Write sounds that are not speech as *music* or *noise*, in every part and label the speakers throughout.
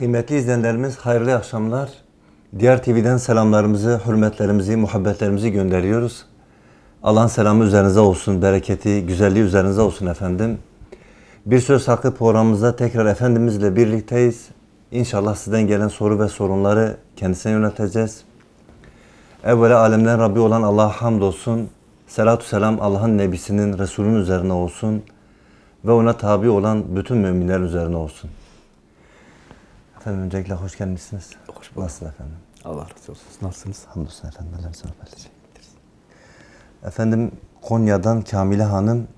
Speaker 1: Kıymetli izleyenlerimiz hayırlı akşamlar. Diğer TV'den selamlarımızı, hürmetlerimizi, muhabbetlerimizi gönderiyoruz. Allah'ın selamı üzerinize olsun, bereketi, güzelliği üzerinize olsun efendim. Bir Söz Hakkı programımızda tekrar Efendimizle birlikteyiz. İnşallah sizden gelen soru ve sorunları kendisine yönelteceğiz. Evvela alemden Rabbi olan Allah'a hamdolsun. Selatü selam Allah'ın Nebisinin, Resulünün üzerine olsun. Ve ona tabi olan bütün müminlerin üzerine olsun. Efendim öncelikle hoş gelmişsiniz.
Speaker 2: Hoş bulduk.
Speaker 1: Nasılsınız efendim?
Speaker 2: Allah razı olsun. Nasılsınız?
Speaker 1: Hamdolsun efendim. Allah'a emanet Efendim Konya'dan Kamile Hanım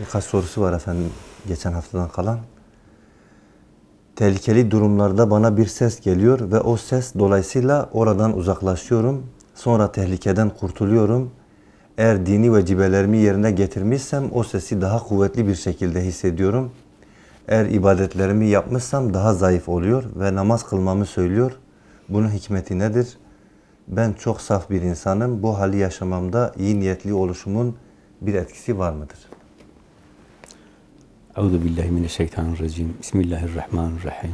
Speaker 1: birkaç sorusu var efendim geçen haftadan kalan. Tehlikeli durumlarda bana bir ses geliyor ve o ses dolayısıyla oradan uzaklaşıyorum. Sonra tehlikeden kurtuluyorum. Eğer dini vecibelerimi yerine getirmişsem o sesi daha kuvvetli bir şekilde hissediyorum. Eğer ibadetlerimi yapmışsam daha zayıf oluyor ve namaz kılmamı söylüyor. Bunun hikmeti nedir? Ben çok saf bir insanım. Bu hali yaşamamda iyi niyetli oluşumun bir etkisi var mıdır?
Speaker 2: Euzu billahi mineşşeytanirracim. Bismillahirrahmanirrahim.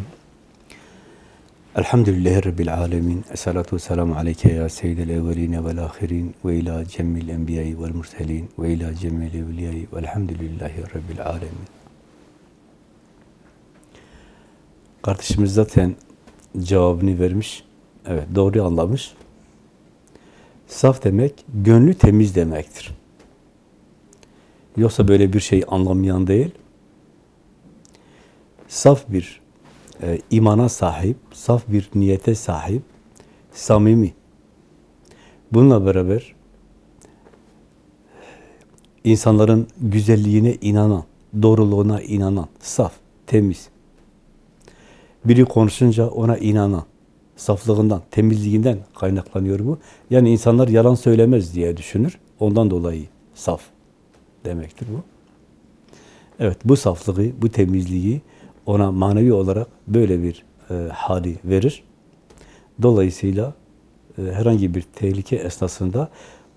Speaker 2: Elhamdülillahi Rabbil alemin. Esselatu vesselamu aleyke ya seyyidel evveline vel ahirin ve ila cemmil enbiyayı vel murselin ve ila cemmil evliyayı velhamdülillahi Rabbil alemin. Kardeşimiz zaten cevabını vermiş. Evet, doğru anlamış. Saf demek, gönlü temiz demektir. Yoksa böyle bir şey anlamayan değil. Saf bir e, imana sahip, saf bir niyete sahip, samimi. Bununla beraber insanların güzelliğine inanan, doğruluğuna inanan, saf, temiz. Biri konuşunca ona inanan, saflığından, temizliğinden kaynaklanıyor bu. Yani insanlar yalan söylemez diye düşünür. Ondan dolayı saf demektir bu. Evet, bu saflığı, bu temizliği ona manevi olarak böyle bir e, hali verir. Dolayısıyla e, herhangi bir tehlike esnasında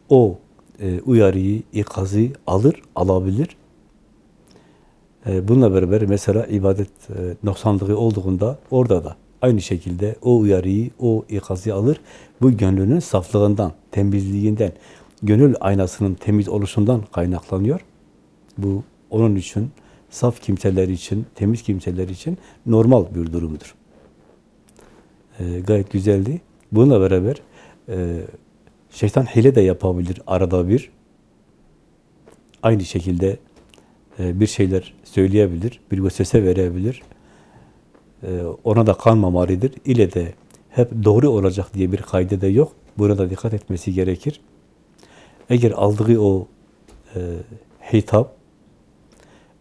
Speaker 2: o e, uyarıyı, ikazı alır, alabilir. E, bununla beraber mesela ibadet e, noksanlığı olduğunda orada da aynı şekilde o uyarıyı, o ikazı alır. Bu gönlünün saflığından, temizliğinden, gönül aynasının temiz oluşundan kaynaklanıyor. Bu onun için saf kimseler için, temiz kimseler için normal bir durumdur. E, gayet güzeldi. Bununla beraber e, şeytan hile de yapabilir arada bir. Aynı şekilde bir şeyler söyleyebilir, bir vesvese verebilir. E, ona da kanmamalıdır. İle de hep doğru olacak diye bir kaydı da yok. Burada dikkat etmesi gerekir. Eğer aldığı o e, hitap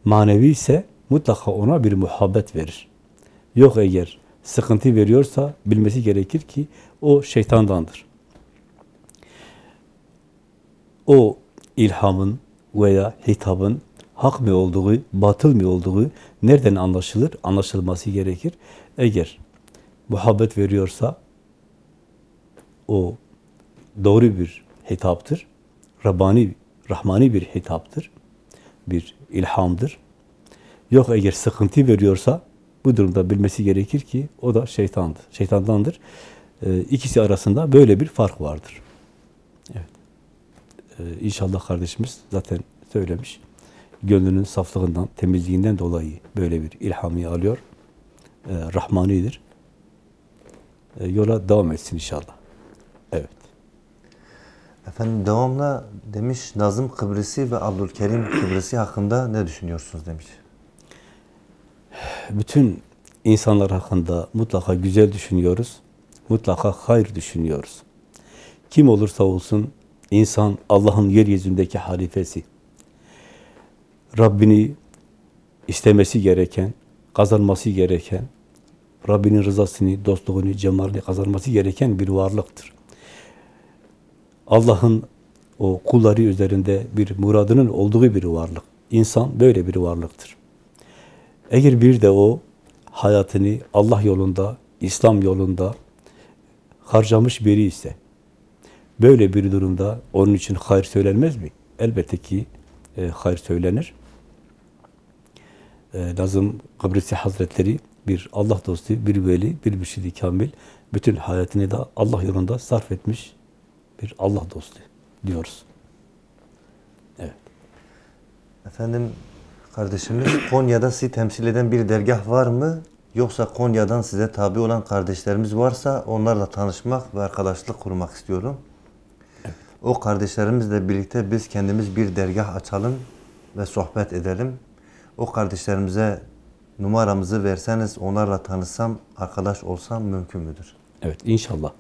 Speaker 2: manevi ise mutlaka ona bir muhabbet verir. Yok eğer sıkıntı veriyorsa bilmesi gerekir ki o şeytandandır. O ilhamın veya hitabın hak mı olduğu, batıl mı olduğu nereden anlaşılır? Anlaşılması gerekir. Eğer muhabbet veriyorsa o doğru bir hitaptır. Rabbani, Rahmani bir hitaptır. Bir ilhamdır. Yok eğer sıkıntı veriyorsa bu durumda bilmesi gerekir ki o da şeytandır. Şeytandandır. Ee, ikisi arasında böyle bir fark vardır. Evet. Ee, inşallah kardeşimiz zaten söylemiş. Gönlünün saflığından, temizliğinden dolayı böyle bir ilhamı alıyor. Ee, Rahmanidir. Ee, yola devam etsin inşallah. Evet.
Speaker 1: Efendim devamla demiş Nazım Kıbrısı ve Abdülkerim Kıbrısı hakkında ne düşünüyorsunuz demiş.
Speaker 2: Bütün insanlar hakkında mutlaka güzel düşünüyoruz. Mutlaka hayır düşünüyoruz. Kim olursa olsun insan Allah'ın yeryüzündeki halifesi. Rabbini istemesi gereken, kazanması gereken, Rabbinin rızasını, dostluğunu, cemalini kazanması gereken bir varlıktır. Allah'ın o kulları üzerinde bir muradının olduğu bir varlık. İnsan böyle bir varlıktır. Eğer bir de o hayatını Allah yolunda, İslam yolunda harcamış biri ise, böyle bir durumda onun için hayır söylenmez mi? Elbette ki e, hayır söylenir. E, Nazım Kıbrısi Hazretleri bir Allah dostu, bir veli, bir mürşidi kamil, bütün hayatını da Allah yolunda sarf etmiş bir Allah dostu diyoruz. Evet.
Speaker 1: Efendim kardeşimiz Konya'da sizi temsil eden bir dergah var mı? Yoksa Konya'dan size tabi olan kardeşlerimiz varsa onlarla tanışmak ve arkadaşlık kurmak istiyorum. O kardeşlerimizle birlikte biz kendimiz bir dergah açalım ve sohbet edelim. O kardeşlerimize numaramızı verseniz onlarla tanışsam, arkadaş olsam mümkün müdür?
Speaker 2: Evet inşallah.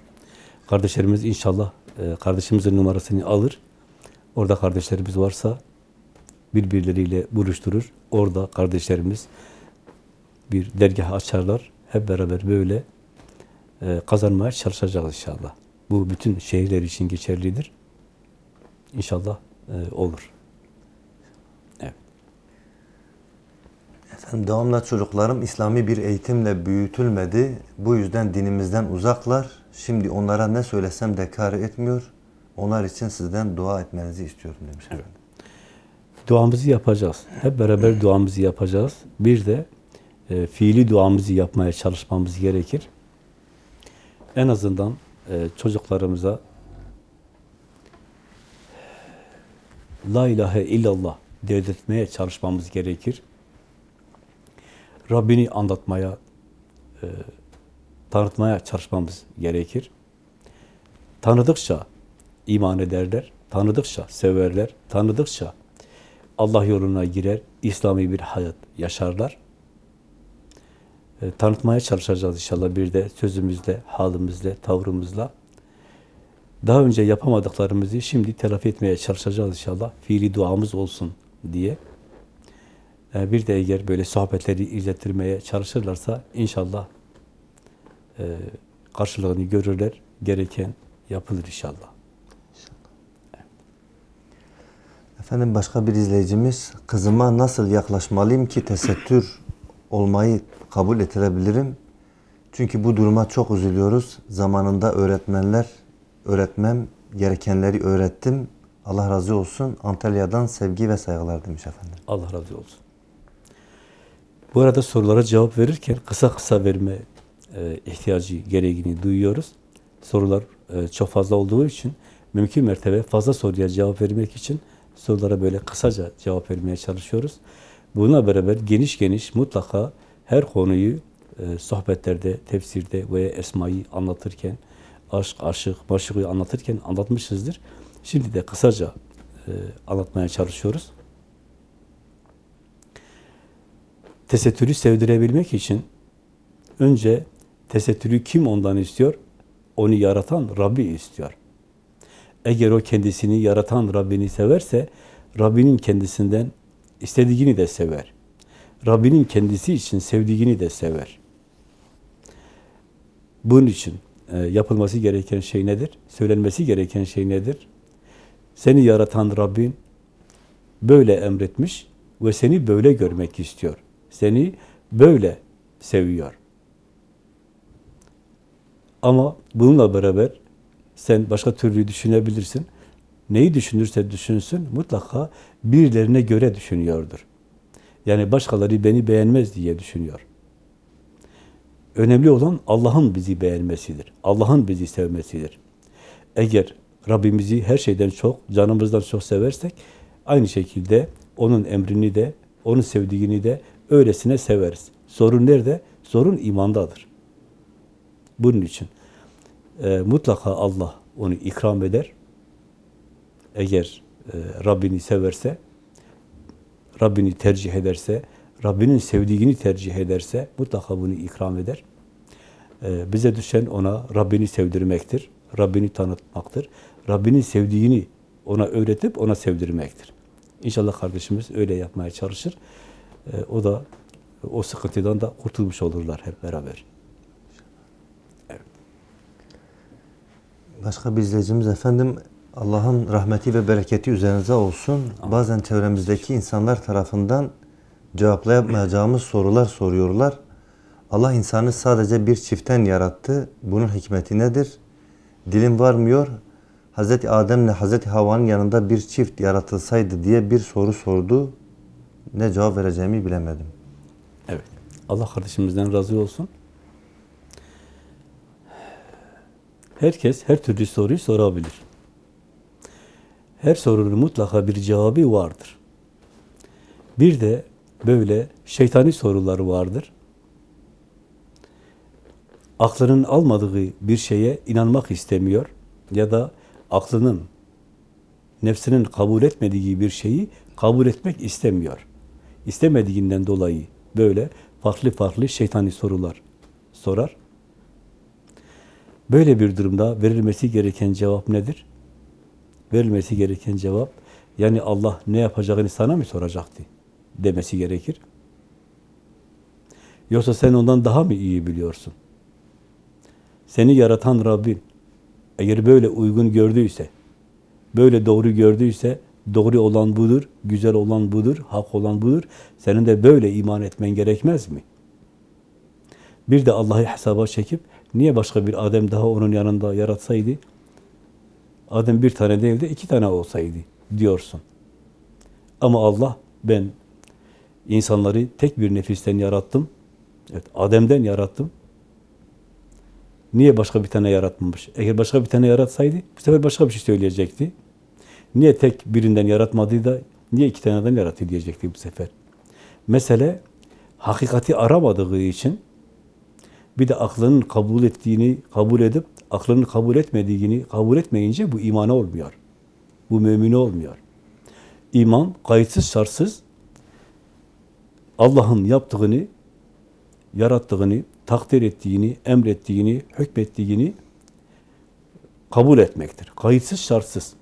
Speaker 2: Kardeşlerimiz inşallah e, kardeşimizin numarasını alır. Orada kardeşlerimiz varsa birbirleriyle buluşturur. Orada kardeşlerimiz bir dergah açarlar. Hep beraber böyle e, kazanmaya çalışacağız inşallah. Bu bütün şehirler için geçerlidir. İnşallah e, olur.
Speaker 1: Efendim devamlı çocuklarım İslami bir eğitimle büyütülmedi. Bu yüzden dinimizden uzaklar. Şimdi onlara ne söylesem de kar etmiyor. Onlar için sizden dua etmenizi istiyorum demiş efendim.
Speaker 2: Duamızı yapacağız. Hep beraber duamızı yapacağız. Bir de e, fiili duamızı yapmaya çalışmamız gerekir. En azından e, çocuklarımıza La ilahe illallah dedirtmeye çalışmamız gerekir. Rabbini anlatmaya, e, tanıtmaya çalışmamız gerekir. Tanıdıkça iman ederler, tanıdıkça severler, tanıdıkça Allah yoluna girer, İslami bir hayat yaşarlar. E, tanıtmaya çalışacağız inşallah bir de sözümüzle, halimizle, tavrımızla. Daha önce yapamadıklarımızı şimdi telafi etmeye çalışacağız inşallah. Fiili duamız olsun diye. E, bir de eğer böyle sohbetleri izlettirmeye çalışırlarsa inşallah e, karşılığını görürler. Gereken yapılır inşallah.
Speaker 1: Efendim başka bir izleyicimiz kızıma nasıl yaklaşmalıyım ki tesettür olmayı kabul ettirebilirim? Çünkü bu duruma çok üzülüyoruz. Zamanında öğretmenler öğretmem gerekenleri öğrettim. Allah razı olsun. Antalya'dan sevgi ve saygılar demiş efendim.
Speaker 2: Allah razı olsun. Bu arada sorulara cevap verirken kısa kısa verme e, ihtiyacı gereğini duyuyoruz. Sorular e, çok fazla olduğu için mümkün mertebe fazla soruya cevap vermek için sorulara böyle kısaca cevap vermeye çalışıyoruz. Bununla beraber geniş geniş mutlaka her konuyu e, sohbetlerde, tefsirde veya esmayı anlatırken, aşk, aşık, maşıkı anlatırken anlatmışızdır. Şimdi de kısaca anlatmaya çalışıyoruz. Tesettürü sevdirebilmek için önce tesettürü kim ondan istiyor? Onu yaratan Rabbi istiyor. Eğer o kendisini yaratan Rabbini severse, Rabbinin kendisinden istediğini de sever. Rabbinin kendisi için sevdiğini de sever. Bunun için e, yapılması gereken şey nedir? Söylenmesi gereken şey nedir? Seni yaratan Rabbin böyle emretmiş ve seni böyle görmek istiyor. Seni böyle seviyor. Ama bununla beraber sen başka türlü düşünebilirsin. Neyi düşünürse düşünsün mutlaka birilerine göre düşünüyordur. Yani başkaları beni beğenmez diye düşünüyor. Önemli olan Allah'ın bizi beğenmesidir. Allah'ın bizi sevmesidir. Eğer Rabbimizi her şeyden çok, canımızdan çok seversek aynı şekilde onun emrini de, onun sevdiğini de öylesine severiz. Sorun nerede? Sorun imandadır. Bunun için e, mutlaka Allah onu ikram eder. Eğer e, Rabbini severse, Rabbini tercih ederse, Rabbinin sevdiğini tercih ederse mutlaka bunu ikram eder. E, bize düşen ona Rabbini sevdirmektir, Rabbini tanıtmaktır, Rabbinin sevdiğini ona öğretip ona sevdirmektir. İnşallah kardeşimiz öyle yapmaya çalışır. E, o da o sıkıntıdan da kurtulmuş olurlar hep beraber.
Speaker 1: Başka bir izleyicimiz efendim Allah'ın rahmeti ve bereketi üzerinize olsun. Bazen çevremizdeki insanlar tarafından cevaplayamayacağımız sorular soruyorlar. Allah insanı sadece bir çiftten yarattı. Bunun hikmeti nedir? Dilim varmıyor. Hazreti Adem ile Hazreti Havva'nın yanında bir çift yaratılsaydı diye bir soru sordu. Ne cevap vereceğimi bilemedim.
Speaker 2: Evet. Allah kardeşimizden razı olsun. Herkes her türlü soruyu sorabilir. Her sorunun mutlaka bir cevabı vardır. Bir de böyle şeytani sorular vardır. Aklının almadığı bir şeye inanmak istemiyor ya da aklının, nefsinin kabul etmediği bir şeyi kabul etmek istemiyor. İstemediğinden dolayı böyle farklı farklı şeytani sorular sorar. Böyle bir durumda verilmesi gereken cevap nedir? Verilmesi gereken cevap, yani Allah ne yapacağını sana mı soracaktı demesi gerekir. Yoksa sen ondan daha mı iyi biliyorsun? Seni yaratan Rabbin eğer böyle uygun gördüyse, böyle doğru gördüyse, doğru olan budur, güzel olan budur, hak olan budur. Senin de böyle iman etmen gerekmez mi? Bir de Allah'ı hesaba çekip, niye başka bir Adem daha onun yanında yaratsaydı, Adem bir tane değil de iki tane olsaydı diyorsun. Ama Allah, ben insanları tek bir nefisten yarattım, evet, Adem'den yarattım, Niye başka bir tane yaratmamış? Eğer başka bir tane yaratsaydı bu sefer başka bir şey söyleyecekti. Niye tek birinden yaratmadı da niye iki taneden yarattı diyecekti bu sefer. Mesele hakikati aramadığı için bir de aklının kabul ettiğini kabul edip aklının kabul etmediğini kabul etmeyince bu iman olmuyor. Bu mümin olmuyor. İman kayıtsız şartsız Allah'ın yaptığını, yarattığını, takdir ettiğini, emrettiğini, hükmettiğini kabul etmektir. Kayıtsız şartsız.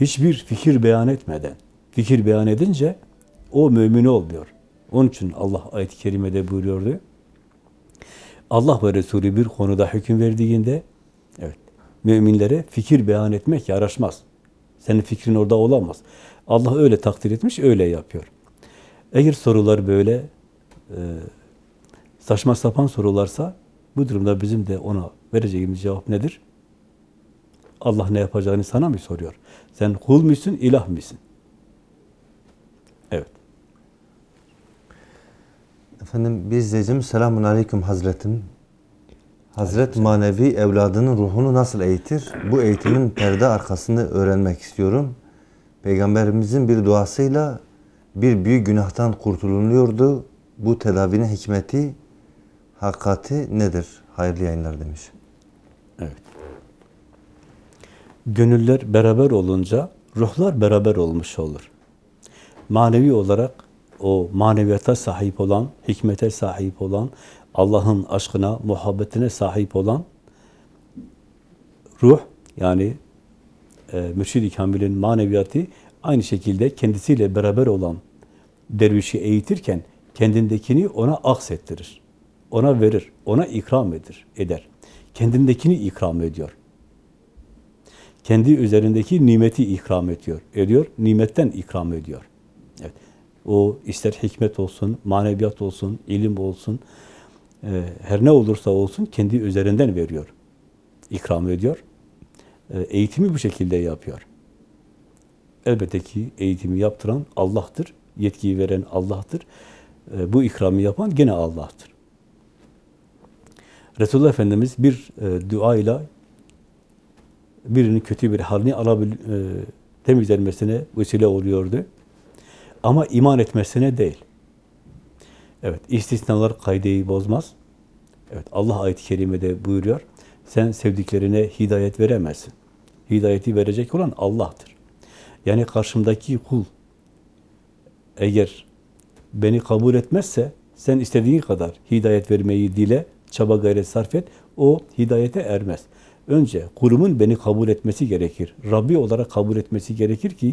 Speaker 2: Hiçbir fikir beyan etmeden, fikir beyan edince o mümin olmuyor. Onun için Allah ayet-i kerimede buyuruyordu. Allah ve Resulü bir konuda hüküm verdiğinde evet müminlere fikir beyan etmek yaraşmaz. Senin fikrin orada olamaz. Allah öyle takdir etmiş, öyle yapıyor. Eğer sorular böyle e, saçma sapan sorularsa bu durumda bizim de ona vereceğimiz cevap nedir? Allah ne yapacağını sana mı soruyor? Sen kul müsün, ilah mısın? Evet.
Speaker 1: Efendim bir izleyicimiz selamun aleyküm hazretim. Hazret manevi evladının ruhunu nasıl eğitir? Bu eğitimin perde arkasını öğrenmek istiyorum. Peygamberimizin bir duasıyla bir büyük günahtan kurtulunuyordu. Bu tedavinin hikmeti, hakikati nedir? Hayırlı yayınlar demiş.
Speaker 2: Evet. Gönüller beraber olunca ruhlar beraber olmuş olur. Manevi olarak o maneviyata sahip olan, hikmete sahip olan, Allah'ın aşkına, muhabbetine sahip olan ruh yani e, Mürşid-i Kamil'in maneviyatı aynı şekilde kendisiyle beraber olan dervişi eğitirken kendindekini ona aksettirir. Ona verir, ona ikram edir, eder. Kendindekini ikram ediyor. Kendi üzerindeki nimeti ikram ediyor. Ediyor, nimetten ikram ediyor. Evet. O ister hikmet olsun, maneviyat olsun, ilim olsun, e, her ne olursa olsun kendi üzerinden veriyor. İkram ediyor. E, eğitimi bu şekilde yapıyor. Elbette ki eğitimi yaptıran Allah'tır. Yetkiyi veren Allah'tır. E, bu ikramı yapan gene Allah'tır. Resulullah Efendimiz bir e, duayla birinin kötü bir halini alabil, e, temizlenmesine vesile oluyordu. Ama iman etmesine değil. Evet, istisnalar kaydeyi bozmaz. Evet, Allah ayet-i kerimede buyuruyor. Sen sevdiklerine hidayet veremezsin. Hidayeti verecek olan Allah'tır. Yani karşımdaki kul eğer beni kabul etmezse sen istediğin kadar hidayet vermeyi dile, çaba gayret sarf et, o hidayete ermez. Önce kurumun beni kabul etmesi gerekir. Rabbi olarak kabul etmesi gerekir ki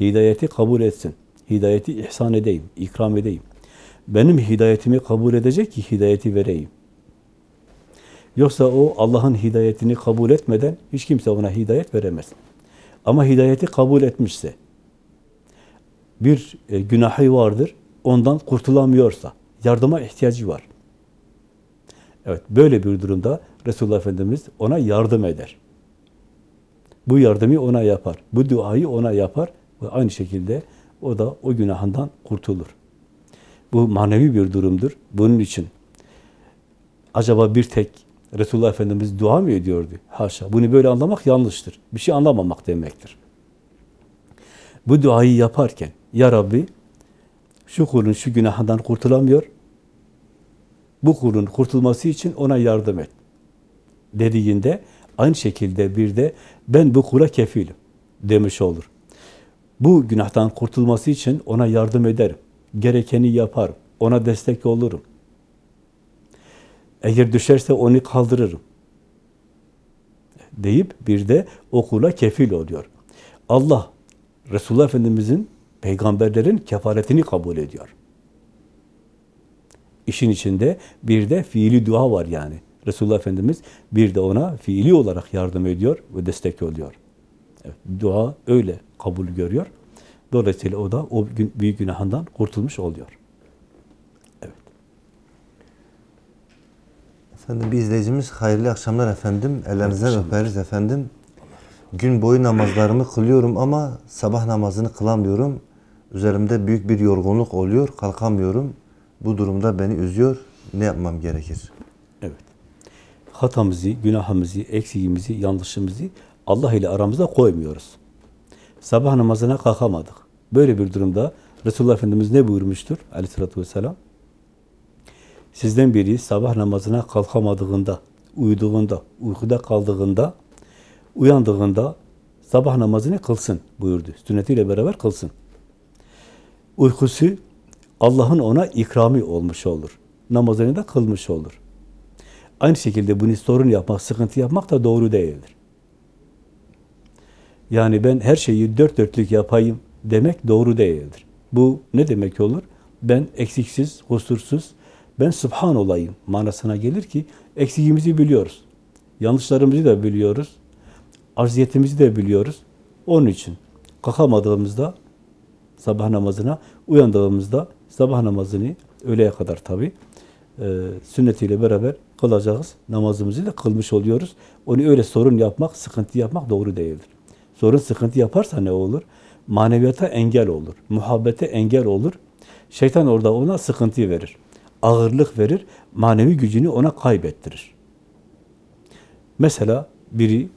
Speaker 2: hidayeti kabul etsin. Hidayeti ihsan edeyim, ikram edeyim. Benim hidayetimi kabul edecek ki hidayeti vereyim. Yoksa o Allah'ın hidayetini kabul etmeden hiç kimse ona hidayet veremez. Ama hidayeti kabul etmişse, bir e, günahı vardır, ondan kurtulamıyorsa, yardıma ihtiyacı var. Evet, böyle bir durumda Resulullah Efendimiz ona yardım eder. Bu yardımı ona yapar, bu duayı ona yapar ve aynı şekilde o da o günahından kurtulur. Bu manevi bir durumdur. Bunun için acaba bir tek Resulullah Efendimiz dua mı ediyordu? Haşa. Bunu böyle anlamak yanlıştır. Bir şey anlamamak demektir. Bu duayı yaparken Ya Rabbi şu kulun şu günahından kurtulamıyor. Bu kulun kurtulması için ona yardım et. Dediğinde aynı şekilde bir de ben bu kula kefilim demiş olur. Bu günahtan kurtulması için ona yardım ederim. Gerekeni yaparım. Ona destek olurum. Eğer düşerse onu kaldırırım. Deyip bir de o kula kefil oluyor. Allah Resulullah Efendimizin peygamberlerin kefaretini kabul ediyor. İşin içinde bir de fiili dua var yani. Resulullah Efendimiz bir de ona fiili olarak yardım ediyor ve destek oluyor. Evet, dua öyle kabul görüyor. Dolayısıyla o da o gün, büyük günahından kurtulmuş oluyor. Evet.
Speaker 1: Efendim bir izleyicimiz hayırlı akşamlar efendim. Ellerinizden öperiz efendim. Gün boyu namazlarımı kılıyorum ama sabah namazını kılamıyorum. Üzerimde büyük bir yorgunluk oluyor. Kalkamıyorum. Bu durumda beni üzüyor. Ne yapmam gerekir?
Speaker 2: Evet. Hatamızı, günahımızı, eksiğimizi, yanlışımızı Allah ile aramızda koymuyoruz. Sabah namazına kalkamadık. Böyle bir durumda Resulullah Efendimiz ne buyurmuştur aleyhissalatü vesselam? Sizden biri sabah namazına kalkamadığında, uyuduğunda, uykuda kaldığında, uyandığında sabah namazını kılsın buyurdu. Sünnetiyle beraber kılsın. Uykusu Allah'ın ona ikrami olmuş olur. Namazını da kılmış olur. Aynı şekilde bunu sorun yapmak, sıkıntı yapmak da doğru değildir. Yani ben her şeyi dört dörtlük yapayım demek doğru değildir. Bu ne demek olur? Ben eksiksiz, kusursuz, ben subhan olayım manasına gelir ki eksiğimizi biliyoruz. Yanlışlarımızı da biliyoruz. Arziyetimizi de biliyoruz. Onun için kalkamadığımızda sabah namazına, uyandığımızda sabah namazını öğleye kadar tabi e, sünnetiyle beraber kılacağız. Namazımızı da kılmış oluyoruz. Onu öyle sorun yapmak, sıkıntı yapmak doğru değildir. Sorun sıkıntı yaparsa ne olur? Maneviyata engel olur. Muhabbete engel olur. Şeytan orada ona sıkıntı verir. Ağırlık verir. Manevi gücünü ona kaybettirir. Mesela biri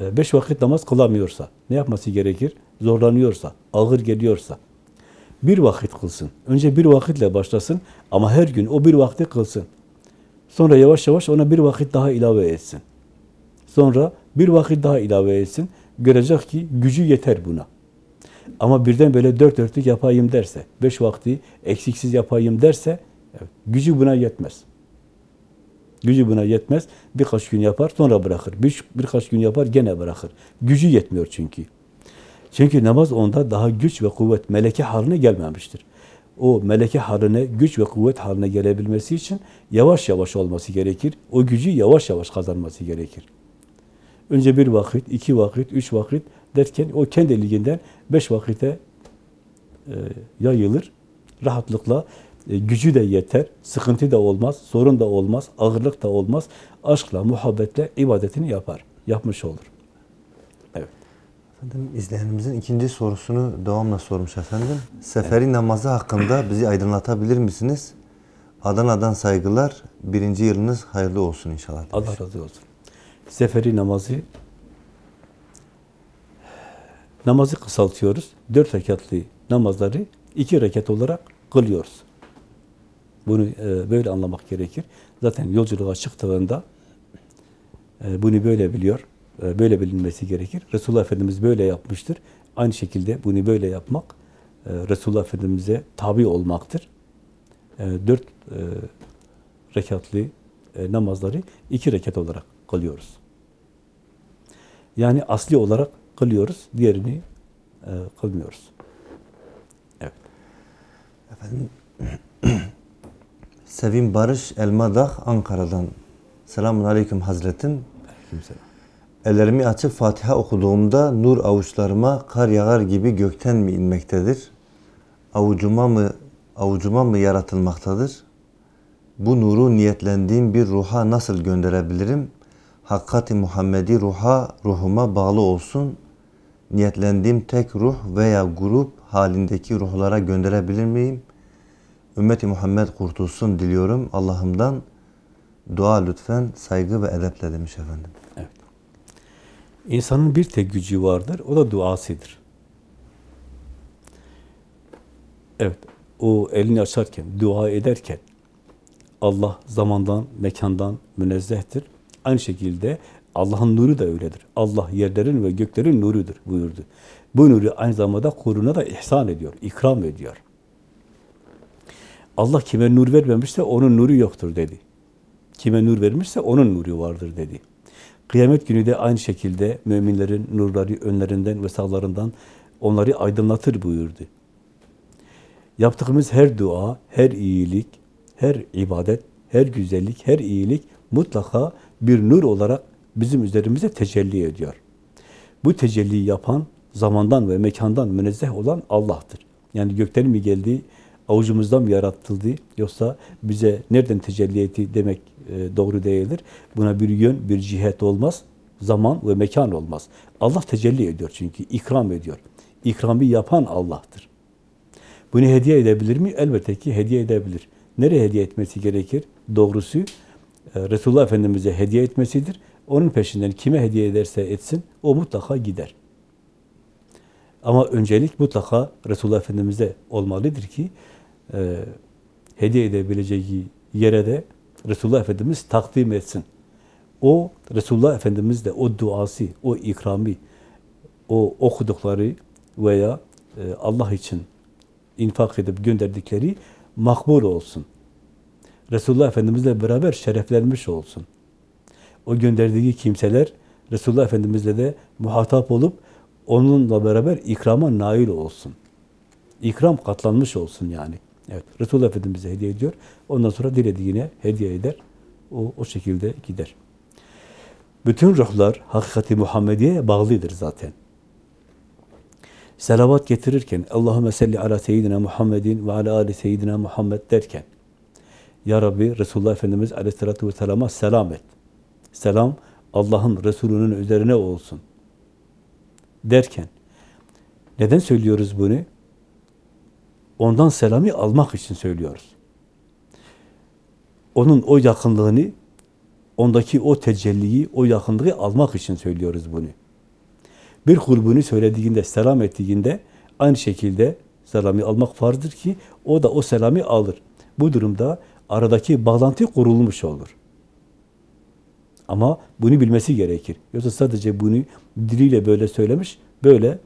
Speaker 2: e, beş vakit namaz kılamıyorsa, ne yapması gerekir? Zorlanıyorsa, ağır geliyorsa, bir vakit kılsın. Önce bir vakitle başlasın ama her gün o bir vakti kılsın. Sonra yavaş yavaş ona bir vakit daha ilave etsin. Sonra bir vakit daha ilave etsin. Görecek ki gücü yeter buna. Ama birden böyle dört dörtlük yapayım derse, beş vakti eksiksiz yapayım derse, evet, gücü buna yetmez. Gücü buna yetmez. Birkaç gün yapar, sonra bırakır. Bir, birkaç gün yapar, gene bırakır. Gücü yetmiyor çünkü. Çünkü namaz onda daha güç ve kuvvet, meleke haline gelmemiştir. O meleke haline, güç ve kuvvet haline gelebilmesi için yavaş yavaş olması gerekir. O gücü yavaş yavaş kazanması gerekir. Önce bir vakit, iki vakit, üç vakit derken o kendiliğinden beş vakite e, yayılır. Rahatlıkla e, gücü de yeter, sıkıntı da olmaz, sorun da olmaz, ağırlık da olmaz. Aşkla, muhabbetle ibadetini yapar, yapmış olur. Evet.
Speaker 1: Efendim izleyenimizin ikinci sorusunu devamla sormuş efendim. Seferi namazı hakkında bizi aydınlatabilir misiniz? Adana'dan saygılar. Birinci yılınız hayırlı olsun inşallah. demiş.
Speaker 2: Allah razı olsun. Seferi namazı namazı kısaltıyoruz. Dört rekatlı namazları iki rekat olarak kılıyoruz. Bunu e, böyle anlamak gerekir. Zaten yolculuğa çıktığında e, bunu böyle biliyor. E, böyle bilinmesi gerekir. Resulullah Efendimiz böyle yapmıştır. Aynı şekilde bunu böyle yapmak e, Resulullah Efendimiz'e tabi olmaktır. E, dört rekatlı namazları iki rekat olarak kılıyoruz. Yani asli olarak kılıyoruz, diğerini kılmıyoruz. Evet.
Speaker 1: Efendim *clears throat* Sevim Barış Elmadağ Ankara'dan. Selamun Aleyküm Hazretim.
Speaker 2: Kimseler.
Speaker 1: Ellerimi açıp Fatiha okuduğumda nur avuçlarıma kar yağar gibi gökten mi inmektedir? Avucuma mı avucuma mı yaratılmaktadır? Bu nuru niyetlendiğim bir ruha nasıl gönderebilirim? Hakkati Muhammedi ruha ruhuma bağlı olsun. Niyetlendiğim tek ruh veya grup halindeki ruhlara gönderebilir miyim? Ümmeti Muhammed kurtulsun diliyorum. Allah'ımdan dua lütfen saygı ve edeple demiş efendim.
Speaker 2: İnsanın bir tek gücü vardır, o da duasıdır. Evet, o elini açarken, dua ederken Allah zamandan, mekandan münezzehtir. Aynı şekilde Allah'ın nuru da öyledir. Allah yerlerin ve göklerin nurudur buyurdu. Bu nuru aynı zamanda kuluna da ihsan ediyor, ikram ediyor. Allah kime nur vermemişse onun nuru yoktur dedi. Kime nur vermişse onun nuru vardır dedi. Kıyamet günü de aynı şekilde müminlerin nurları önlerinden ve sağlarından onları aydınlatır buyurdu. Yaptığımız her dua, her iyilik, her ibadet, her güzellik, her iyilik mutlaka bir nur olarak bizim üzerimize tecelli ediyor. Bu tecelliyi yapan zamandan ve mekandan münezzeh olan Allah'tır. Yani gökten mi geldi, avucumuzdan mı yaratıldı yoksa bize nereden tecelli etti demek doğru değildir. Buna bir yön, bir cihet olmaz. Zaman ve mekan olmaz. Allah tecelli ediyor çünkü ikram ediyor. İkramı yapan Allah'tır. Bunu hediye edebilir mi? Elbette ki hediye edebilir. Nereye hediye etmesi gerekir? Doğrusu e, Resulullah Efendimiz'e hediye etmesidir. Onun peşinden kime hediye ederse etsin, o mutlaka gider. Ama öncelik mutlaka Resulullah Efendimiz'e olmalıdır ki e, hediye edebileceği yere de Resulullah Efendimiz takdim etsin. O Resulullah Efendimiz de o duası, o ikrami, o okudukları veya e, Allah için infak edip gönderdikleri makbul olsun. Resulullah Efendimizle beraber şereflenmiş olsun. O gönderdiği kimseler Resulullah Efendimizle de muhatap olup onunla beraber ikrama nail olsun. İkram katlanmış olsun yani. Evet, Resulullah Efendimiz'e hediye ediyor. Ondan sonra dilediğine hediye eder. O, o şekilde gider. Bütün ruhlar hakikati Muhammediye'ye bağlıdır zaten. Selavat getirirken Allahümme salli ala seyyidina Muhammedin ve ala ali seyyidina Muhammed derken Ya Rabbi Resulullah Efendimiz aleyhissalatü vesselama selam et. Selam Allah'ın Resulünün üzerine olsun. Derken neden söylüyoruz bunu? Ondan selamı almak için söylüyoruz. Onun o yakınlığını, ondaki o tecelliyi, o yakınlığı almak için söylüyoruz bunu. Bir kul bunu söylediğinde, selam ettiğinde aynı şekilde selamı almak farzdır ki o da o selamı alır. Bu durumda aradaki bağlantı kurulmuş olur. Ama bunu bilmesi gerekir. Yoksa sadece bunu diliyle böyle söylemiş, böyle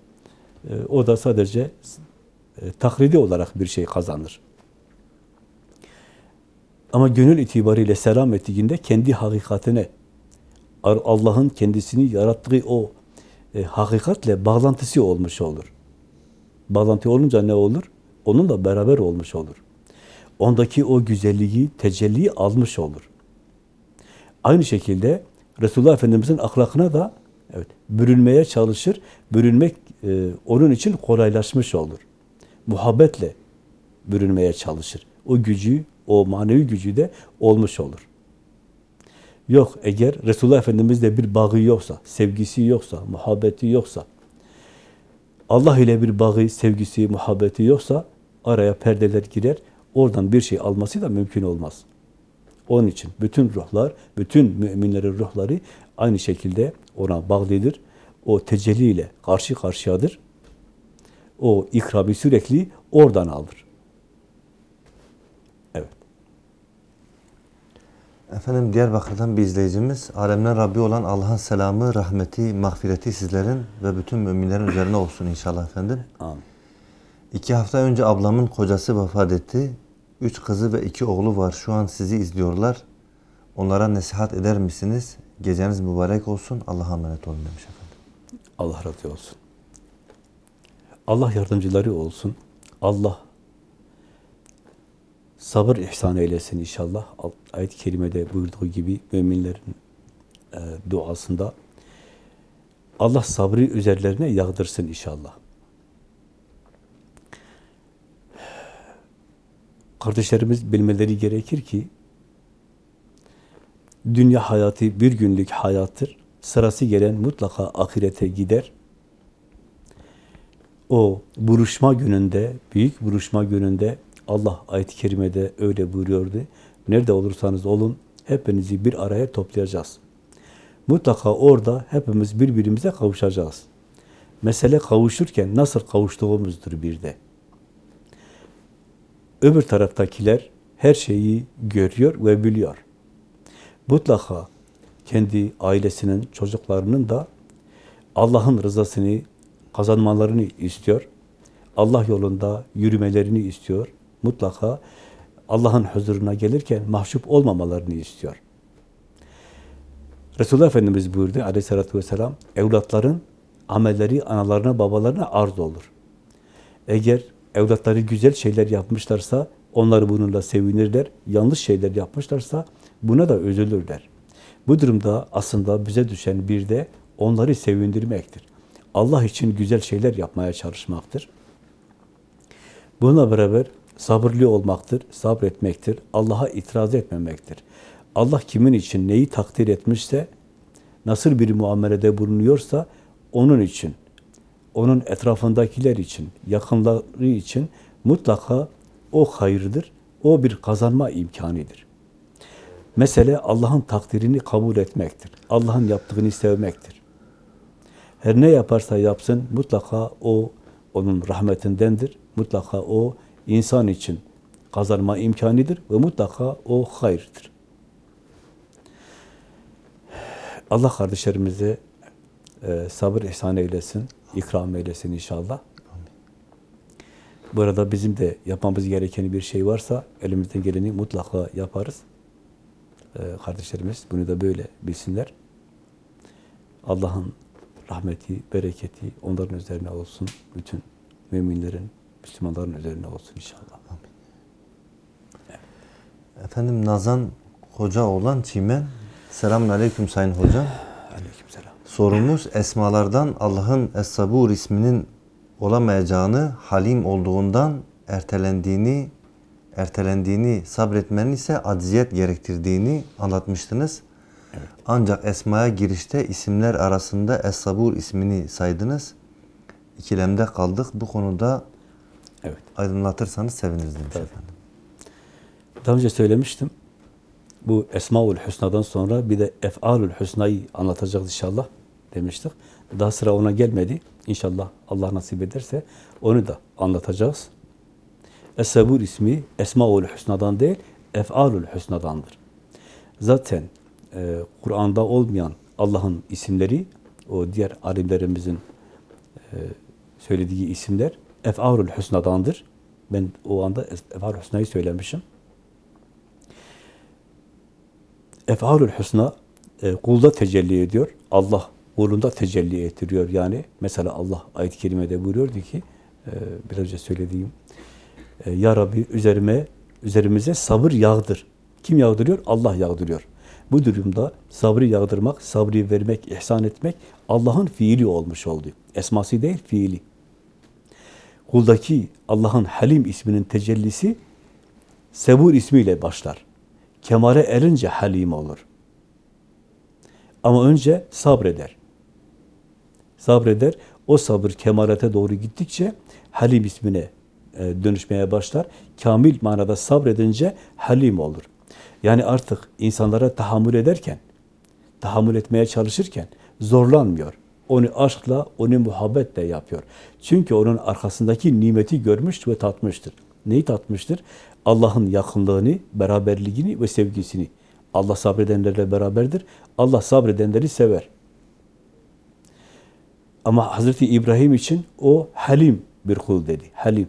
Speaker 2: e, o da sadece e, takridi olarak bir şey kazanır. Ama gönül itibariyle selam ettiğinde kendi hakikatine, Allah'ın kendisini yarattığı o e, hakikatle bağlantısı olmuş olur. Bağlantı olunca ne olur? Onunla beraber olmuş olur. Ondaki o güzelliği, tecelliyi almış olur. Aynı şekilde Resulullah Efendimiz'in ahlakına da evet bürünmeye çalışır. Bürünmek e, onun için kolaylaşmış olur. Muhabbetle bürünmeye çalışır. O gücü, o manevi gücü de olmuş olur. Yok eğer Resulullah Efendimiz'de bir bağı yoksa, sevgisi yoksa, muhabbeti yoksa, Allah ile bir bağı, sevgisi, muhabbeti yoksa araya perdeler girer. Oradan bir şey alması da mümkün olmaz. Onun için bütün ruhlar, bütün müminlerin ruhları aynı şekilde ona bağlıdır. O tecelli ile karşı karşıyadır. O ikramı sürekli oradan alır. Evet.
Speaker 1: Efendim Diyarbakır'dan bir izleyicimiz, alemler Rabbi olan Allah'ın selamı, rahmeti, mağfireti sizlerin ve bütün müminlerin üzerine olsun inşallah efendim.
Speaker 2: Amin.
Speaker 1: İki hafta önce ablamın kocası vefat etti. Üç kızı ve iki oğlu var. Şu an sizi izliyorlar. Onlara nasihat eder misiniz? Geceniz mübarek olsun. Allah'a emanet olun demiş efendim.
Speaker 2: Allah razı olsun. Allah yardımcıları olsun. Allah sabır ihsan eylesin inşallah. Ayet-i kerimede buyurduğu gibi müminlerin e, duasında Allah sabrı üzerlerine yağdırsın inşallah. Kardeşlerimiz bilmeleri gerekir ki dünya hayatı bir günlük hayattır. Sırası gelen mutlaka ahirete gider. O buruşma gününde, büyük buruşma gününde Allah ayet-i kerimede öyle buyuruyordu. Nerede olursanız olun hepinizi bir araya toplayacağız. Mutlaka orada hepimiz birbirimize kavuşacağız. Mesele kavuşurken nasıl kavuştuğumuzdur bir de. Öbür taraftakiler her şeyi görüyor ve biliyor. Mutlaka kendi ailesinin, çocuklarının da Allah'ın rızasını kazanmalarını istiyor. Allah yolunda yürümelerini istiyor. Mutlaka Allah'ın huzuruna gelirken mahcup olmamalarını istiyor. Resulullah Efendimiz buyurdu aleyhissalatü vesselam, evlatların amelleri analarına, babalarına arz olur. Eğer evlatları güzel şeyler yapmışlarsa, onları bununla sevinirler. Yanlış şeyler yapmışlarsa, buna da üzülürler. Bu durumda aslında bize düşen bir de onları sevindirmektir. Allah için güzel şeyler yapmaya çalışmaktır. Bununla beraber sabırlı olmaktır, sabretmektir, Allah'a itiraz etmemektir. Allah kimin için neyi takdir etmişse, nasıl bir muamelede bulunuyorsa, onun için, onun etrafındakiler için, yakınları için mutlaka o hayırdır, o bir kazanma imkanidir. Mesele Allah'ın takdirini kabul etmektir. Allah'ın yaptığını sevmektir. Her ne yaparsa yapsın mutlaka o onun rahmetindendir. Mutlaka o insan için kazanma imkanidir ve mutlaka o hayırdır. Allah kardeşlerimize e, sabır ihsan eylesin, ikram eylesin inşallah. Burada bizim de yapmamız gereken bir şey varsa elimizden geleni mutlaka yaparız. Ee, kardeşlerimiz bunu da böyle bilsinler. Allah'ın rahmeti, bereketi onların üzerine olsun. Bütün müminlerin, Müslümanların üzerine olsun inşallah.
Speaker 1: Efendim Nazan Hoca olan Çimen. Selamun Aleyküm Sayın Hocam.
Speaker 2: Aleykümselam.
Speaker 1: Sorumuz esmalardan Allah'ın Es-Sabur isminin olamayacağını, halim olduğundan ertelendiğini, ertelendiğini, sabretmenin ise acziyet gerektirdiğini anlatmıştınız. Ancak esmaya girişte isimler arasında Es-Sabur ismini saydınız. İkilemde kaldık. Bu konuda
Speaker 2: Evet.
Speaker 1: aydınlatırsanız seviniriz demiş efendim.
Speaker 2: Daha önce söylemiştim. Bu Esmaül Hüsna'dan sonra bir de Ef'alül Hüsna'yı anlatacağız inşallah demiştik. Daha sıra ona gelmedi. İnşallah Allah nasip ederse onu da anlatacağız. Es-Sabur ismi Esmaül Hüsna'dan değil, Ef'alül Hüsna'dandır. Zaten e, Kur'an'da olmayan Allah'ın isimleri, o diğer alimlerimizin e, söylediği isimler Ef'alül Hüsna'dandır. Ben o anda Ef'alül Hüsna'yı söylemişim. Ef'alül Hüsna e, kulda tecelli ediyor. Allah kulunda tecelli ettiriyor. Yani mesela Allah ayet-i kerimede buyuruyordu ki e, biraz önce söylediğim Ya Rabbi üzerime üzerimize sabır yağdır. Kim yağdırıyor? Allah yağdırıyor. Bu durumda sabrı yağdırmak, sabrı vermek, ihsan etmek Allah'ın fiili olmuş oldu. Esması değil, fiili. Kuldaki Allah'ın Halim isminin tecellisi Sebur ismiyle başlar. Kemale erince Halim olur. Ama önce sabreder. Sabreder. O sabır kemalete doğru gittikçe Halim ismine e, dönüşmeye başlar. Kamil manada sabredince Halim olur. Yani artık insanlara tahammül ederken, tahammül etmeye çalışırken zorlanmıyor. Onu aşkla, onu muhabbetle yapıyor. Çünkü onun arkasındaki nimeti görmüş ve tatmıştır. Neyi tatmıştır? Allah'ın yakınlığını, beraberliğini ve sevgisini. Allah sabredenlerle beraberdir. Allah sabredenleri sever. Ama Hazreti İbrahim için o halim bir kul dedi. Halim.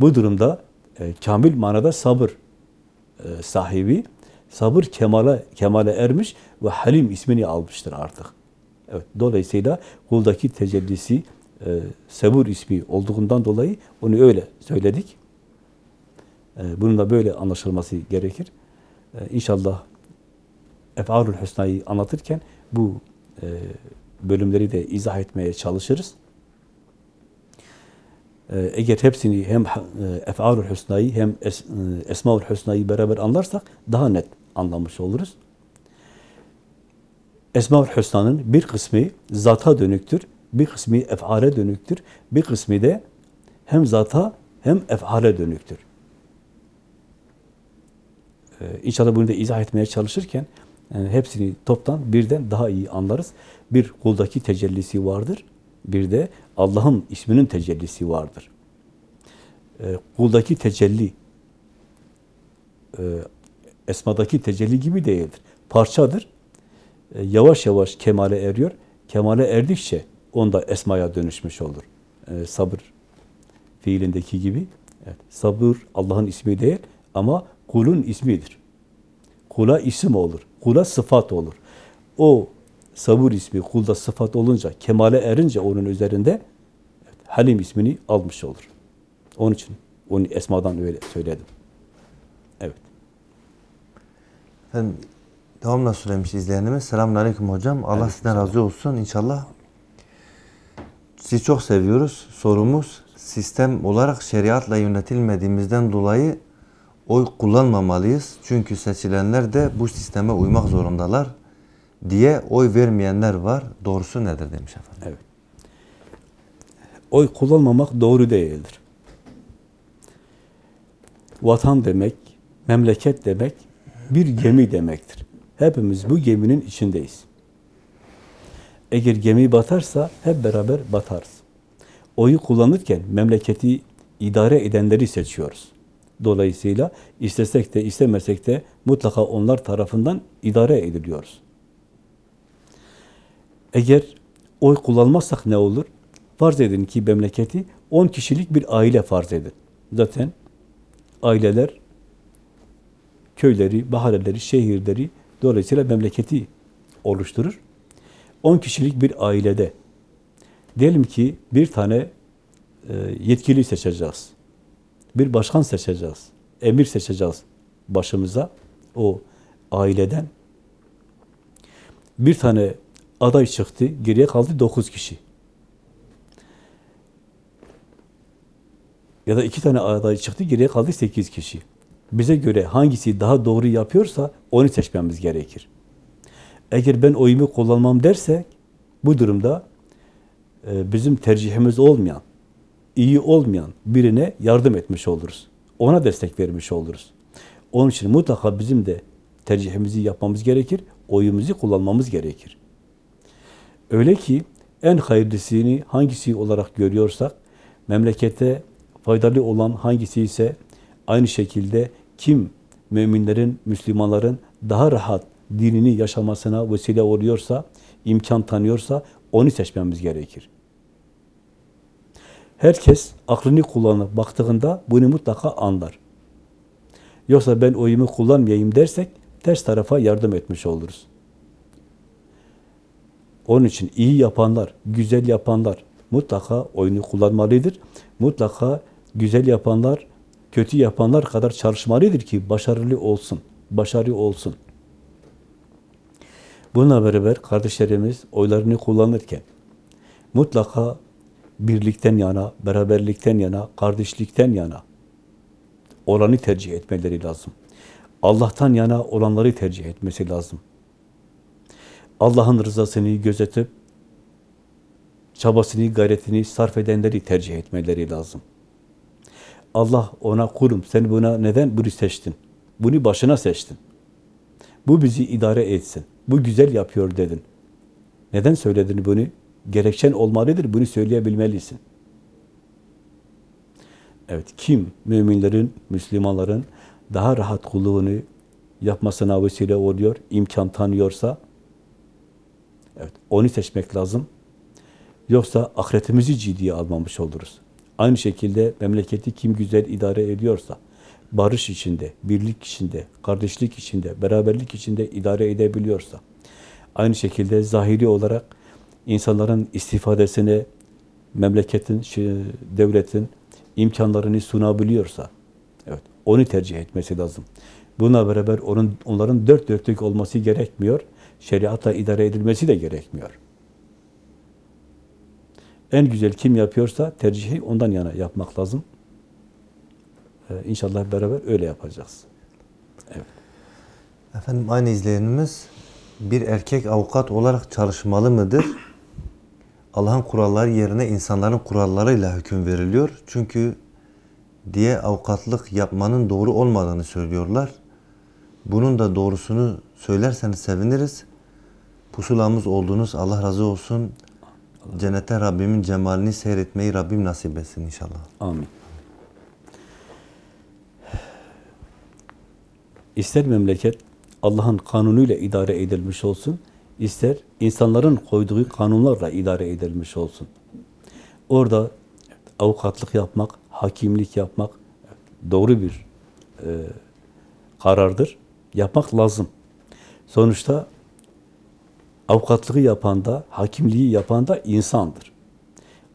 Speaker 2: Bu durumda e, kamil manada sabır sahibi, sabır kemale kemale ermiş ve Halim ismini almıştır artık. Evet, dolayısıyla kuldaki tecellisi e, Sebur ismi olduğundan dolayı onu öyle söyledik. E, bunun da böyle anlaşılması gerekir. E, inşallah Ef'alül Hüsna'yı anlatırken bu e, bölümleri de izah etmeye çalışırız. E, eğer hepsini hem e, Ef'alül Hüsna'yı hem es, e, Esmaül Hüsna'yı beraber anlarsak daha net anlamış oluruz. Esmaül Hüsna'nın bir kısmı zata dönüktür, bir kısmı ef'ale dönüktür, bir kısmı da hem zata hem efhale dönüktür. Ee, inşallah bunu da izah etmeye çalışırken yani hepsini toptan birden daha iyi anlarız. Bir kuldaki tecellisi vardır. Bir de Allah'ın isminin tecellisi vardır. Ee, kuldaki tecelli e, esmadaki tecelli gibi değildir. Parçadır. E, yavaş yavaş kemale eriyor. Kemale erdikçe onda esmaya dönüşmüş olur. E, sabır fiilindeki gibi. Evet, sabır Allah'ın ismi değil ama kulun ismidir. Kula isim olur. Kula sıfat olur. O sabır ismi kulda sıfat olunca, kemale erince onun üzerinde evet, Halim ismini almış olur. Onun için onu esmadan öyle söyledim. Evet.
Speaker 1: Efendim, devamla söylemiş izleyenimiz. Selamun Aleyküm hocam. Allah sizden razı olsun inşallah. Sizi çok seviyoruz. Sorumuz sistem olarak şeriatla yönetilmediğimizden dolayı oy kullanmamalıyız. Çünkü seçilenler de bu sisteme uymak zorundalar diye oy vermeyenler var. Doğrusu nedir demiş efendim.
Speaker 2: Evet. Oy kullanmamak doğru değildir. Vatan demek, memleket demek bir gemi demektir. Hepimiz bu geminin içindeyiz. Eğer gemi batarsa hep beraber batarız. Oyu kullanırken memleketi idare edenleri seçiyoruz. Dolayısıyla istesek de istemesek de mutlaka onlar tarafından idare ediliyoruz. Eğer oy kullanmazsak ne olur? Farz edin ki memleketi 10 kişilik bir aile farz edin. Zaten aileler köyleri, mahalleleri, şehirleri dolayısıyla memleketi oluşturur. 10 kişilik bir ailede diyelim ki bir tane e, yetkili seçeceğiz. Bir başkan seçeceğiz. Emir seçeceğiz başımıza o aileden. Bir tane aday çıktı, geriye kaldı 9 kişi. Ya da iki tane aday çıktı, geriye kaldı 8 kişi. Bize göre hangisi daha doğru yapıyorsa onu seçmemiz gerekir. Eğer ben oyumu kullanmam dersek, bu durumda e, bizim tercihimiz olmayan, iyi olmayan birine yardım etmiş oluruz. Ona destek vermiş oluruz. Onun için mutlaka bizim de tercihimizi yapmamız gerekir, oyumuzu kullanmamız gerekir. Öyle ki en hayırlısını hangisi olarak görüyorsak, memlekete faydalı olan hangisi ise aynı şekilde kim müminlerin, Müslümanların daha rahat dinini yaşamasına vesile oluyorsa, imkan tanıyorsa onu seçmemiz gerekir. Herkes aklını kullanıp baktığında bunu mutlaka anlar. Yoksa ben oyumu kullanmayayım dersek ters tarafa yardım etmiş oluruz. Onun için iyi yapanlar, güzel yapanlar mutlaka oyunu kullanmalıdır. Mutlaka güzel yapanlar, kötü yapanlar kadar çalışmalıdır ki başarılı olsun, başarı olsun. Bununla beraber kardeşlerimiz oylarını kullanırken mutlaka birlikten yana, beraberlikten yana, kardeşlikten yana olanı tercih etmeleri lazım. Allah'tan yana olanları tercih etmesi lazım. Allah'ın rızasını gözetip çabasını, gayretini sarf edenleri tercih etmeleri lazım. Allah ona kurum, sen buna neden bunu seçtin? Bunu başına seçtin. Bu bizi idare etsin. Bu güzel yapıyor dedin. Neden söyledin bunu? Gerekçen olmalıdır, bunu söyleyebilmelisin. Evet, kim müminlerin, Müslümanların daha rahat kulluğunu yapmasına vesile oluyor, imkan tanıyorsa, evet, onu seçmek lazım. Yoksa ahiretimizi ciddiye almamış oluruz. Aynı şekilde memleketi kim güzel idare ediyorsa, barış içinde, birlik içinde, kardeşlik içinde, beraberlik içinde idare edebiliyorsa, aynı şekilde zahiri olarak insanların istifadesine memleketin, devletin imkanlarını sunabiliyorsa, evet, onu tercih etmesi lazım. Buna beraber onun onların dört dörtlük olması gerekmiyor, şeriatla idare edilmesi de gerekmiyor. En güzel kim yapıyorsa tercihi ondan yana yapmak lazım. Ee, inşallah beraber öyle yapacağız. Evet.
Speaker 1: Efendim aynı izleyenimiz bir erkek avukat olarak çalışmalı mıdır? Allah'ın kuralları yerine insanların kurallarıyla hüküm veriliyor. Çünkü diye avukatlık yapmanın doğru olmadığını söylüyorlar. Bunun da doğrusunu söylerseniz seviniriz. Pusulamız oldunuz. Allah razı olsun. Cennete Rabbimin cemalini seyretmeyi Rabbim nasip etsin inşallah.
Speaker 2: Amin. İster memleket Allah'ın kanunuyla idare edilmiş olsun, ister insanların koyduğu kanunlarla idare edilmiş olsun. Orada avukatlık yapmak, hakimlik yapmak doğru bir e, karardır. Yapmak lazım. Sonuçta avukatlığı yapan da, hakimliği yapan da insandır.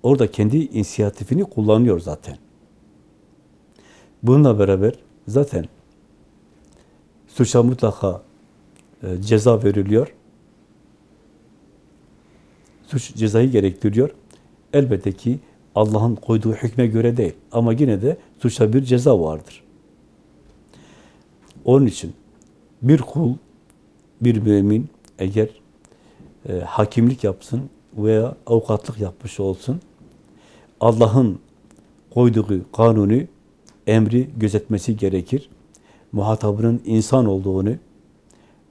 Speaker 2: Orada kendi inisiyatifini kullanıyor zaten. Bununla beraber zaten suça mutlaka e, ceza veriliyor. Suç cezayı gerektiriyor. Elbette ki Allah'ın koyduğu hükme göre değil. Ama yine de suça bir ceza vardır. Onun için bir kul, bir mümin eğer e, hakimlik yapsın veya avukatlık yapmış olsun, Allah'ın koyduğu kanunu, emri gözetmesi gerekir. Muhatabının insan olduğunu,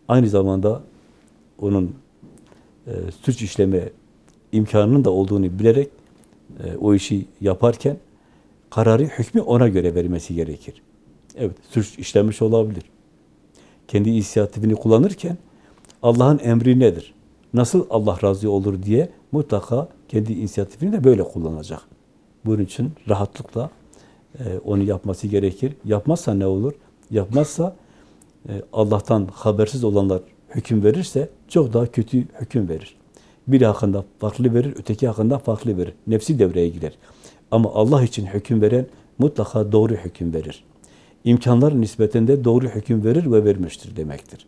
Speaker 2: aynı zamanda onun e, suç işleme imkanının da olduğunu bilerek e, o işi yaparken kararı, hükmü ona göre vermesi gerekir. Evet, suç işlemiş olabilir. Kendi inisiyatifini kullanırken Allah'ın emri nedir? Nasıl Allah razı olur diye mutlaka kendi inisiyatifini de böyle kullanacak. Bunun için rahatlıkla e, onu yapması gerekir. Yapmazsa ne olur? Yapmazsa e, Allah'tan habersiz olanlar hüküm verirse çok daha kötü hüküm verir. Biri hakkında farklı verir, öteki hakkında farklı verir. Nefsi devreye girer. Ama Allah için hüküm veren mutlaka doğru hüküm verir. İmkanlar nispetinde doğru hüküm verir ve vermiştir demektir.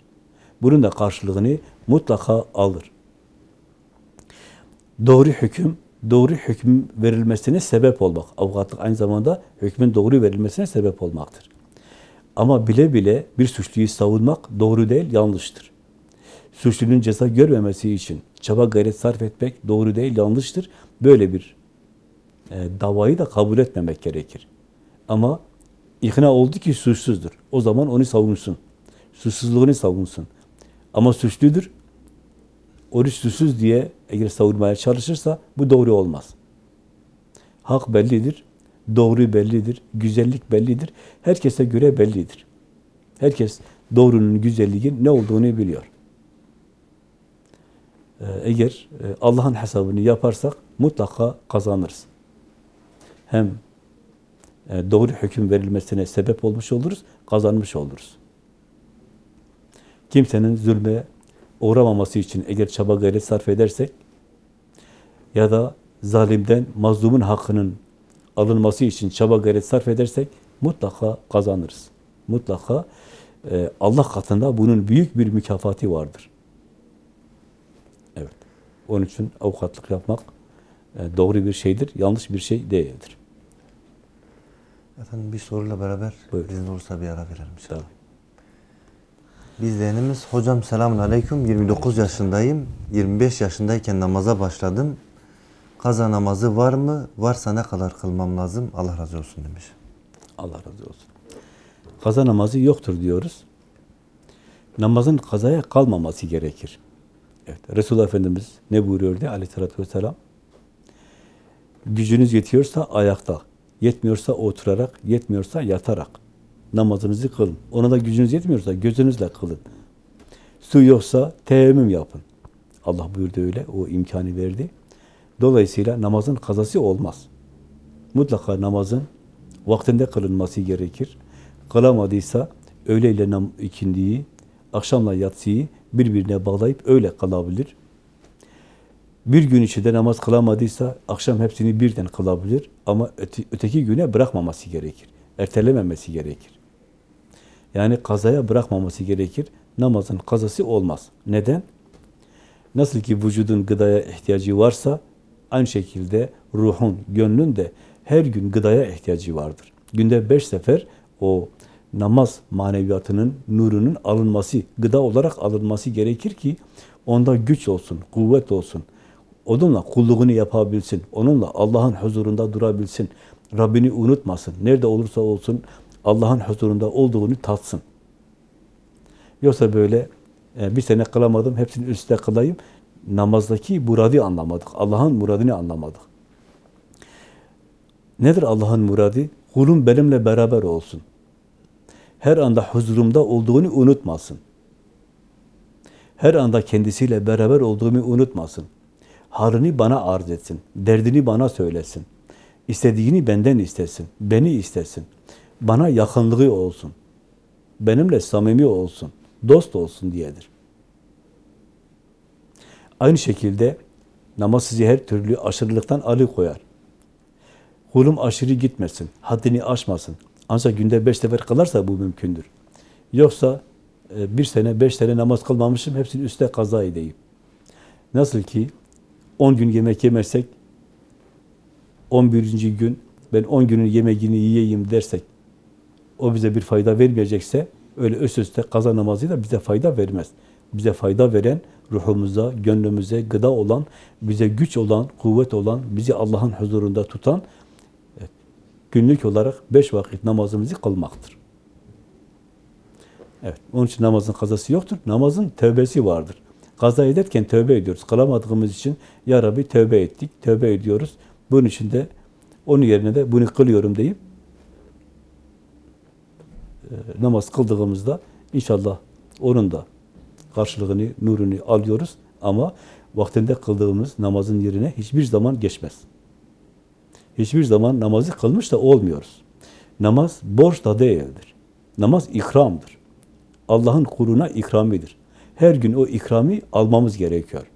Speaker 2: Bunun da karşılığını mutlaka alır. Doğru hüküm, doğru hüküm verilmesine sebep olmak. Avukatlık aynı zamanda hükmün doğru verilmesine sebep olmaktır. Ama bile bile bir suçluyu savunmak doğru değil, yanlıştır. Suçlunun ceza görmemesi için çaba gayret sarf etmek doğru değil, yanlıştır. Böyle bir e, davayı da kabul etmemek gerekir. Ama ikna oldu ki suçsuzdur. O zaman onu savunsun. Suçsuzluğunu savunsun. Ama suçludur. Onu suçsuz diye eğer savunmaya çalışırsa bu doğru olmaz. Hak bellidir. Doğru bellidir. Güzellik bellidir. Herkese göre bellidir. Herkes doğrunun, güzelliğin ne olduğunu biliyor. Ee, Eğer e, Allah'ın hesabını yaparsak mutlaka kazanırız. Hem e, doğru hüküm verilmesine sebep olmuş oluruz, kazanmış oluruz. Kimsenin zulme uğramaması için eğer çaba gayret sarf edersek ya da zalimden mazlumun hakkının alınması için çaba gayret sarf edersek mutlaka kazanırız. Mutlaka e, Allah katında bunun büyük bir mükafatı vardır. Evet. Onun için avukatlık yapmak e, doğru bir şeydir, yanlış bir şey değildir.
Speaker 1: Efendim bir soruyla beraber
Speaker 2: Buyurun.
Speaker 1: izin olursa bir ara verelim.
Speaker 2: Tamam.
Speaker 1: Bizleyenimiz hocam selamun aleyküm 29 yaşındayım 25 yaşındayken namaza başladım kaza namazı var mı varsa ne kadar kılmam lazım Allah razı olsun demiş.
Speaker 2: Allah razı olsun. Kaza namazı yoktur diyoruz. Namazın kazaya kalmaması gerekir. Evet, Resulullah Efendimiz ne buyuruyordu aleyhissalatü vesselam? Gücünüz yetiyorsa ayakta, yetmiyorsa oturarak, yetmiyorsa yatarak namazınızı kılın. Ona da gücünüz yetmiyorsa gözünüzle kılın. Su yoksa teyemmüm yapın. Allah buyurdu öyle, o imkanı verdi. Dolayısıyla namazın kazası olmaz. Mutlaka namazın vaktinde kılınması gerekir. Kılamadıysa öğleyle nam ikindiyi, akşamla yatsıyı birbirine bağlayıp öyle kalabilir. Bir gün içinde namaz kılamadıysa akşam hepsini birden kılabilir ama öte, öteki güne bırakmaması gerekir. Ertelememesi gerekir. Yani kazaya bırakmaması gerekir. Namazın kazası olmaz. Neden? Nasıl ki vücudun gıdaya ihtiyacı varsa aynı şekilde ruhun, gönlün de her gün gıdaya ihtiyacı vardır. Günde beş sefer o namaz maneviyatının, nurunun alınması, gıda olarak alınması gerekir ki onda güç olsun, kuvvet olsun. Onunla kulluğunu yapabilsin, onunla Allah'ın huzurunda durabilsin, Rabbini unutmasın. Nerede olursa olsun Allah'ın huzurunda olduğunu tatsın. Yoksa böyle e, bir sene kılamadım, hepsini üstte kılayım. Namazdaki muradı anlamadık. Allah'ın muradını anlamadık. Nedir Allah'ın muradı? Kulum benimle beraber olsun. Her anda huzurumda olduğunu unutmasın. Her anda kendisiyle beraber olduğumu unutmasın. Halini bana arz etsin. Derdini bana söylesin. İstediğini benden istesin. Beni istesin. Bana yakınlığı olsun. Benimle samimi olsun. Dost olsun diyedir. Aynı şekilde namaz sizi her türlü aşırılıktan alıkoyar. Kulum aşırı gitmesin, haddini aşmasın. Ancak günde beş sefer kılarsa bu mümkündür. Yoksa e, bir sene, beş sene namaz kılmamışım, hepsini üste kaza edeyim. Nasıl ki on gün yemek yemezsek, on birinci gün ben on günün yemeğini yiyeyim dersek, o bize bir fayda vermeyecekse, öyle üst üste kaza namazı da bize fayda vermez. Bize fayda veren, ruhumuza, gönlümüze gıda olan, bize güç olan, kuvvet olan, bizi Allah'ın huzurunda tutan, günlük olarak beş vakit namazımızı kılmaktır. Evet, onun için namazın kazası yoktur. Namazın tövbesi vardır. Kaza ederken tövbe ediyoruz. Kılamadığımız için ya Rabbi tövbe ettik, tövbe ediyoruz. Bunun için de onun yerine de bunu kılıyorum deyip namaz kıldığımızda inşallah onun da karşılığını, nurunu alıyoruz ama vaktinde kıldığımız namazın yerine hiçbir zaman geçmez. Hiçbir zaman namazı kılmış da olmuyoruz. Namaz borç da değildir. Namaz ikramdır. Allah'ın kuluna ikramidir. Her gün o ikrami almamız gerekiyor.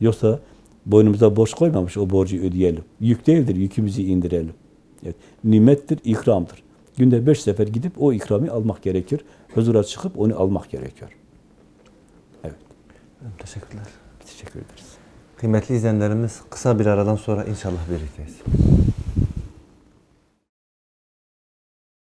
Speaker 2: Yoksa boynumuza borç koymamış o borcu ödeyelim. Yük değildir, yükümüzü indirelim. Evet, nimettir, ikramdır. Günde beş sefer gidip o ikrami almak gerekir. Huzura çıkıp onu almak gerekiyor. Evet,
Speaker 1: Teşekkürler.
Speaker 2: teşekkür ederiz.
Speaker 1: Kıymetli izleyenlerimiz kısa bir aradan sonra inşallah birlikteyiz.